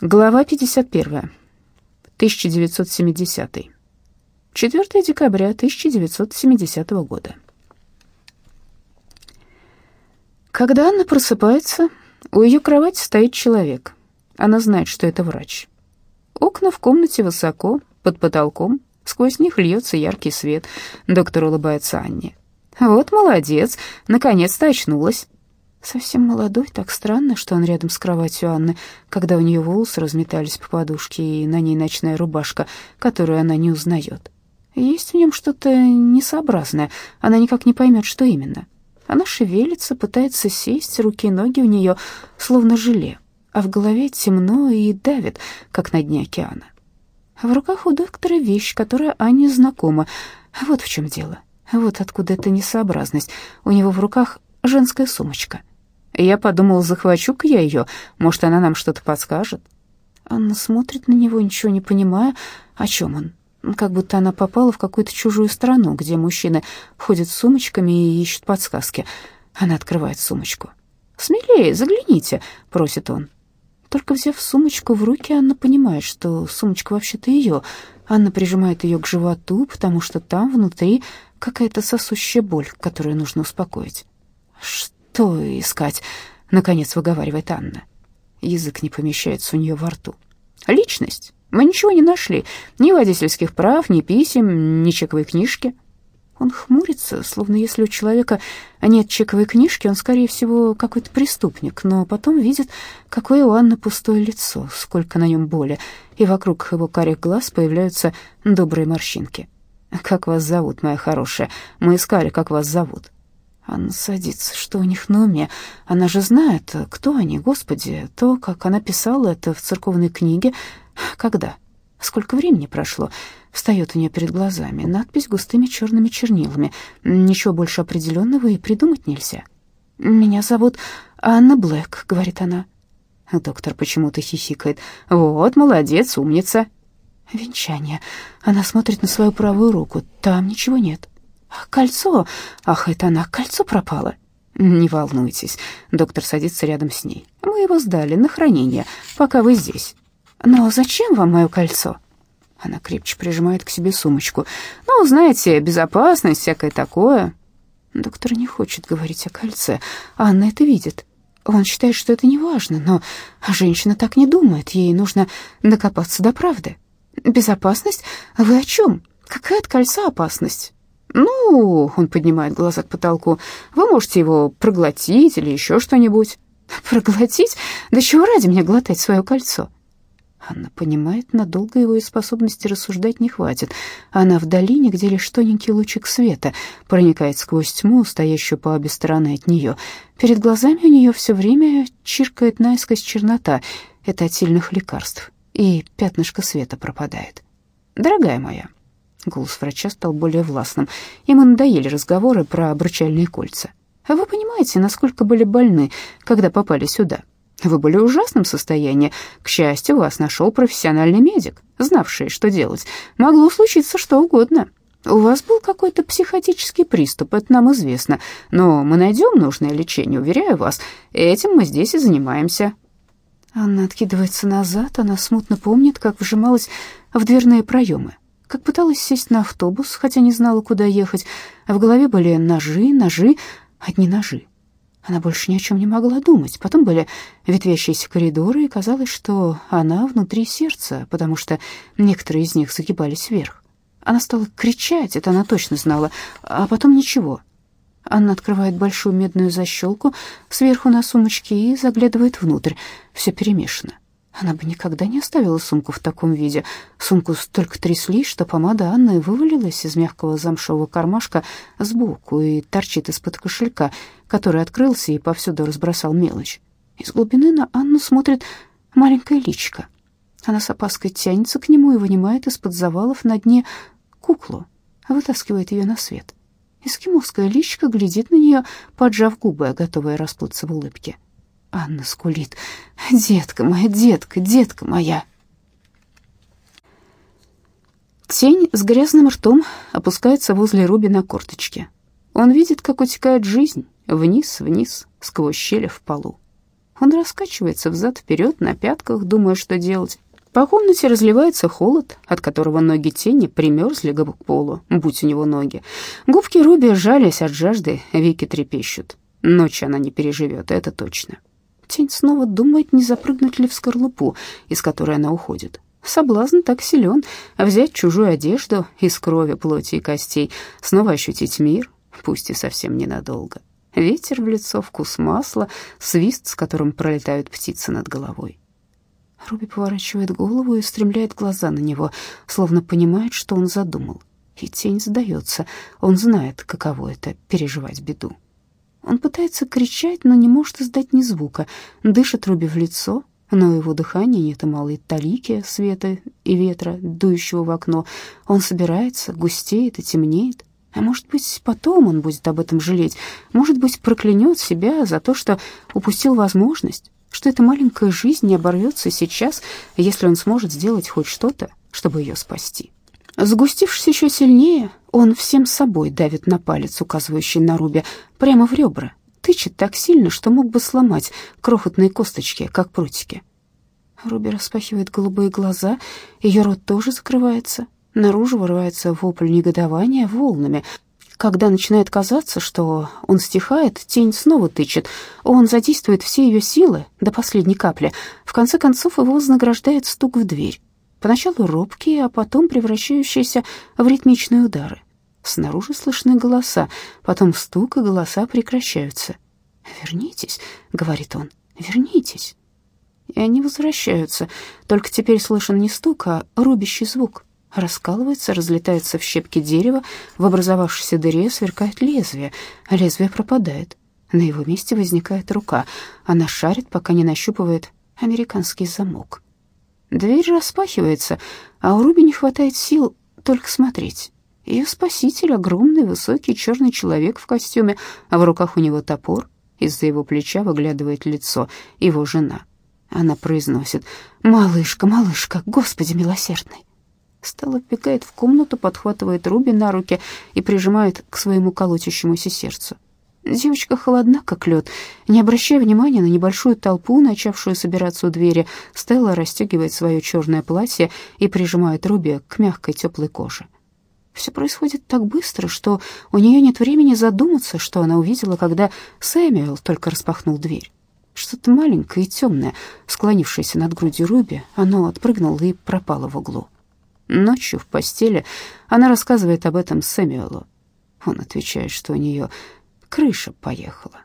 Глава 51. 1970. 4 декабря 1970 года. Когда Анна просыпается, у ее кровати стоит человек. Она знает, что это врач. Окна в комнате высоко, под потолком, сквозь них льется яркий свет. Доктор улыбается Анне. «Вот молодец, наконец-то очнулась». Совсем молодой, так странно, что он рядом с кроватью Анны, когда у нее волосы разметались по подушке, и на ней ночная рубашка, которую она не узнает. Есть в нем что-то несообразное, она никак не поймет, что именно. Она шевелится, пытается сесть, руки и ноги у нее словно желе, а в голове темно и давит, как на дне океана. В руках у доктора вещь, которая Анне знакома. Вот в чем дело. Вот откуда эта несообразность. У него в руках женская сумочка — я подумал, захвачу-ка я ее, может, она нам что-то подскажет. Анна смотрит на него, ничего не понимая, о чем он. Как будто она попала в какую-то чужую страну, где мужчины ходят с сумочками и ищут подсказки. Она открывает сумочку. «Смелее, загляните», — просит он. Только взяв сумочку в руки, Анна понимает, что сумочка вообще-то ее. Анна прижимает ее к животу, потому что там внутри какая-то сосущая боль, которую нужно успокоить. «Что?» Что искать?» — наконец выговаривает Анна. Язык не помещается у нее во рту. «Личность. Мы ничего не нашли. Ни водительских прав, ни писем, ни чековой книжки». Он хмурится, словно если у человека нет чековой книжки, он, скорее всего, какой-то преступник, но потом видит, какое у Анны пустое лицо, сколько на нем боли, и вокруг его карих глаз появляются добрые морщинки. «Как вас зовут, моя хорошая? Мы искали, как вас зовут». Анна садится. Что у них на уме? Она же знает, кто они, Господи. То, как она писала это в церковной книге. Когда? Сколько времени прошло? Встает у нее перед глазами. Надпись густыми черными чернилами. Ничего больше определенного и придумать нельзя. «Меня зовут Анна Блэк», — говорит она. Доктор почему-то хихикает. «Вот, молодец, умница». Венчание. Она смотрит на свою правую руку. Там ничего нет. «Кольцо! Ах, это она, кольцо пропало!» «Не волнуйтесь», — доктор садится рядом с ней. «Мы его сдали на хранение, пока вы здесь». «Но зачем вам мое кольцо?» Она крепче прижимает к себе сумочку. «Ну, знаете, безопасность, всякое такое». Доктор не хочет говорить о кольце. Анна это видит. Он считает, что это не важно, но женщина так не думает. Ей нужно докопаться до правды. «Безопасность? Вы о чем? Какая от кольца опасность? «Ну, — он поднимает глаза к потолку, — вы можете его проглотить или еще что-нибудь». «Проглотить? Да чего ради мне глотать свое кольцо?» Анна понимает, надолго его и способности рассуждать не хватит. Она в долине, где лишь тоненький лучик света проникает сквозь тьму, стоящую по обе стороны от нее. Перед глазами у нее все время чиркает наискось чернота. Это от сильных лекарств. И пятнышко света пропадает. «Дорогая моя, Голос врача стал более властным. Ему надоели разговоры про обручальные кольца. А вы понимаете, насколько были больны, когда попали сюда? Вы были в ужасном состоянии. К счастью, вас нашел профессиональный медик, знавший, что делать. Могло случиться что угодно. У вас был какой-то психотический приступ, это нам известно. Но мы найдем нужное лечение, уверяю вас. Этим мы здесь и занимаемся. Анна откидывается назад, она смутно помнит, как вжималась в дверные проемы как пыталась сесть на автобус, хотя не знала, куда ехать, а в голове были ножи, ножи, одни ножи. Она больше ни о чем не могла думать. Потом были ветвящиеся коридоры, и казалось, что она внутри сердца, потому что некоторые из них загибались вверх. Она стала кричать, это она точно знала, а потом ничего. Анна открывает большую медную защелку сверху на сумочке и заглядывает внутрь. Все перемешано. Она бы никогда не оставила сумку в таком виде. Сумку столько трясли, что помада Анны вывалилась из мягкого замшевого кармашка сбоку и торчит из-под кошелька, который открылся и повсюду разбросал мелочь. Из глубины на Анну смотрит маленькая личка. Она с опаской тянется к нему и вынимает из-под завалов на дне куклу, вытаскивает ее на свет. Эскимосская личка глядит на нее, поджав губы, готовая расплыться в улыбке. Анна скулит. «Детка моя, детка, детка моя!» Тень с грязным ртом опускается возле Руби на корточке. Он видит, как утекает жизнь вниз-вниз сквозь щели в полу. Он раскачивается взад-вперед на пятках, думая, что делать. По комнате разливается холод, от которого ноги тени примерзли к полу, будь у него ноги. Губки Руби жались от жажды, веки трепещут. Ночь она не переживет, это точно. Тень снова думает, не запрыгнуть ли в скорлупу, из которой она уходит. Соблазн так силен взять чужую одежду из крови, плоти и костей, снова ощутить мир, пусть и совсем ненадолго. Ветер в лицо, вкус масла, свист, с которым пролетают птицы над головой. Руби поворачивает голову и стремляет глаза на него, словно понимает, что он задумал. И тень сдается. Он знает, каково это — переживать беду. Он пытается кричать, но не может издать ни звука. Дышит Руби в лицо, но его дыхание нет и малой талики света и ветра, дующего в окно. Он собирается, густеет и темнеет. А может быть, потом он будет об этом жалеть. Может быть, проклянет себя за то, что упустил возможность что эта маленькая жизнь не оборвется сейчас, если он сможет сделать хоть что-то, чтобы ее спасти. Сгустившись еще сильнее, он всем собой давит на палец, указывающий на Руби, прямо в ребра, тычет так сильно, что мог бы сломать крохотные косточки, как прутики. Руби распахивает голубые глаза, ее рот тоже закрывается. Наружу вырывается вопль негодования волнами, когда начинает казаться, что он стихает, тень снова тычет. Он задействует все ее силы до последней капли. В конце концов его вознаграждает стук в дверь. Поначалу робкие, а потом превращающиеся в ритмичные удары. Снаружи слышны голоса, потом стук, и голоса прекращаются. «Вернитесь», — говорит он, — «вернитесь». И они возвращаются, только теперь слышен не стук, а рубящий звук раскалывается, разлетается в щепки дерева, в образовавшейся дыре сверкает лезвие, лезвие пропадает. На его месте возникает рука. Она шарит, пока не нащупывает американский замок. Дверь распахивается, а у Руби не хватает сил только смотреть. Ее спаситель — огромный, высокий черный человек в костюме, а в руках у него топор. Из-за его плеча выглядывает лицо его жена. Она произносит «Малышка, малышка, Господи милосердный!» Стелла вбегает в комнату, подхватывает Руби на руки и прижимает к своему колотящемуся сердцу. Девочка холодна, как лед. Не обращая внимания на небольшую толпу, начавшую собираться у двери, Стелла расстегивает свое черное платье и прижимает Руби к мягкой теплой коже. Все происходит так быстро, что у нее нет времени задуматься, что она увидела, когда Сэмюэл только распахнул дверь. Что-то маленькое и темное, склонившееся над грудью Руби, оно отпрыгнуло и пропало в углу. Ночью в постели она рассказывает об этом Сэмюэлу. Он отвечает, что у нее крыша поехала.